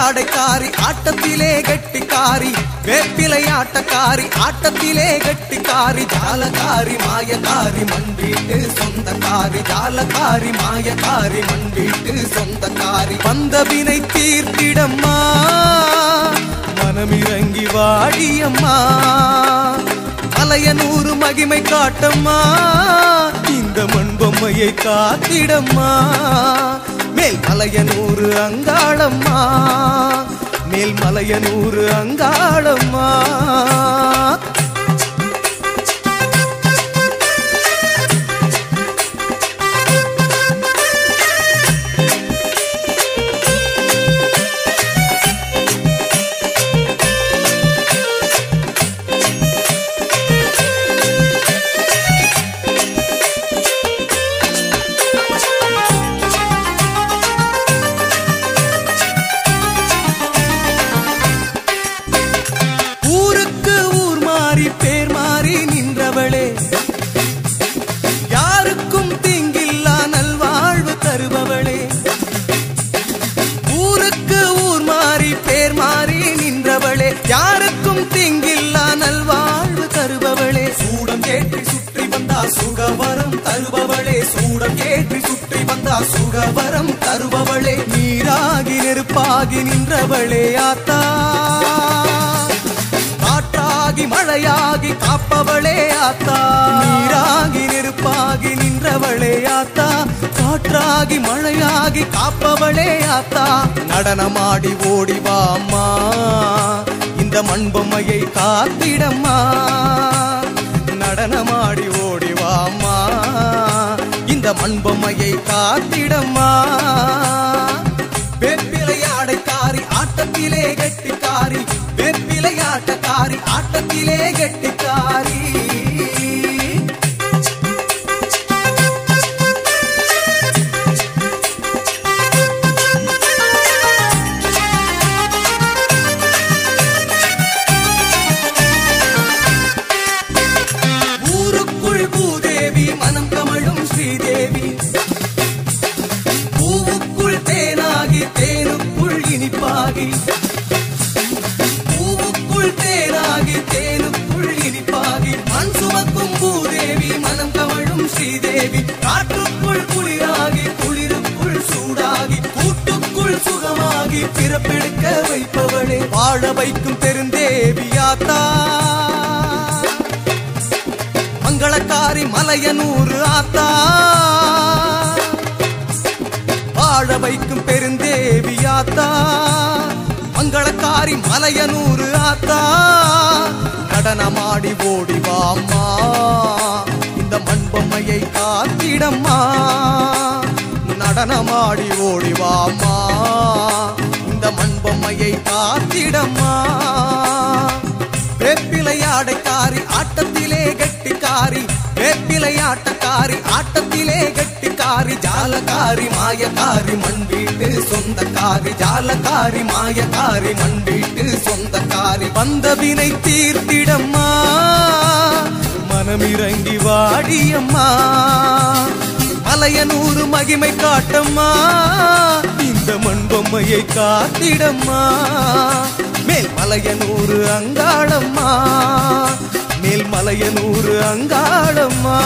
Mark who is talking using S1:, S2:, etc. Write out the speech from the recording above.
S1: ஆடைக்காரி ஆட்டத்திலே கட்டிக்காரி வேப்பிலை ஆட்டக்காரி ஆட்டத்திலே கட்டிக்காரி ஜாலக்காரி மாயக்காரி மண்டிட்டு சொந்தக்காரி ஜாலக்காரி மாயக்காரி மண்டிட்டு சொந்தக்காரி. வந்த வினை தீர்த்திடம்மா மனமிறங்கி வாடியம்மா மலையனூறு மகிமை காட்டம்மா இந்த மண்பொம்மையை காத்திடம்மா மேல் மலையனூறு அங்காளம்மா. மேல் மலையனூறு அங்காளம்மா. சூடம் ஏற்றி சுற்றி வந்தா சுகவரம் தருபவளே சூடம் ஏற்றி சுற்றி வந்தா சுகவரம் தருபவளே நீராகி நெருப்பாகி நின்றவளே ஆத்தா. காற்றாகி மழையாகி காப்பவளே ஆத்தா. நீராகி நெருப்பாகி நின்றவளே ஆத்தா. காற்றாகி மழையாகி காப்பவளே ஆத்தா. நடனமாடி ஓடி இந்த மண்பொம்மையை காத்திடம்மா. இந்த மண்பொம்மையை காத்திடம்மா. வெப்பிலையாடைக்காரி ஆட்டத்திலே கெட்டிக்காரி பெண்பிளையாட்டக்காரி ஆட்டத்திலே கெட்டிக்காரி. பிறப்பெடுக்க வைப்பவளே வாழ வைக்கும் பெருந்தேவியாத்தா மங்களக்காரி மலையனூறு ஆத்தா. வாழ வைக்கும் பெருந்தேவியாத்தா. மங்களக்காரி மலையனூறு ஆத்தா. நடனமாடி ஓடிவாம்மா இந்த மண்பொம்மையை காத்திடம்மா. நடனமாடி ஓடி இந்த மண் பொம்மையை மண்பொம்மையை காத்திடம்மா வேப்பிலையாடைக்காரி ஆட்டத்திலே கெட்டிக்காரி வேப்பிலையாட்டக்காரி ஆட்டத்திலே கட்டிக்காரி ஜாலக்காரி மாயக்காரி மண் வீட்டு சொந்தக்காரி ஜாலக்காரி மாயக்காரி மண் வீட்டு சொந்தக்காரி வந்தவினை தீர்த்திடம்மா. மனமிறங்கி வாடியம்மா. அலையனூறு மகிமை காட்டம்மா. இந்த மண் பொம்மையை காத்திடம்மா. மேல் மலையனூறு அங்காளம்மா. மேல் மலையனூறு அங்காளம்மா.